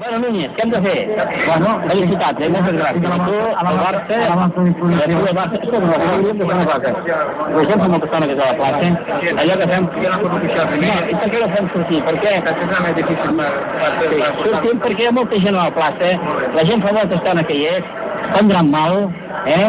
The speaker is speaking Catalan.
Bueno, Núñez, què hem de fer? Bueno, felicitats, eh? Moltes gràcies. A tu, a la Barça, a la Barça, és com Barça, cosa, és una cosa. Vegem com estona que és a la plaça. Eh? Allò que fem... No, i per què no fem sortir? Per què? Sí, sortim perquè hi ha molta gent a la plaça, eh? la gent fa molta estona que hi eh? és, prendran mal, eh?